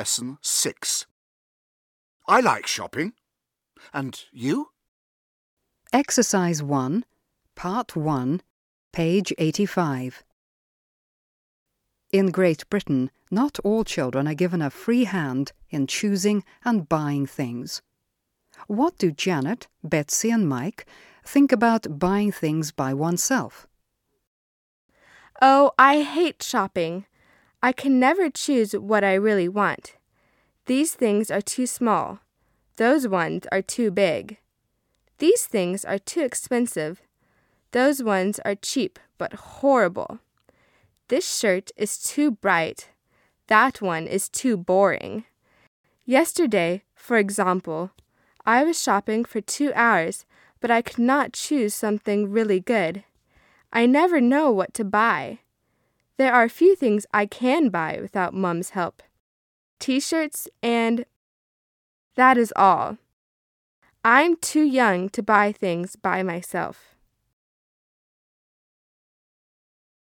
Lesson 6. I like shopping. And you? Exercise 1, Part 1, page 85. In Great Britain, not all children are given a free hand in choosing and buying things. What do Janet, Betsy, and Mike think about buying things by oneself? Oh, I hate shopping. I can never choose what I really want. These things are too small. Those ones are too big. These things are too expensive. Those ones are cheap but horrible. This shirt is too bright. That one is too boring. Yesterday, for example, I was shopping for two hours, but I could not choose something really good. I never know what to buy. There are a few things I can buy without Mum's help t shirts and. That is all. I'm too young to buy things by myself.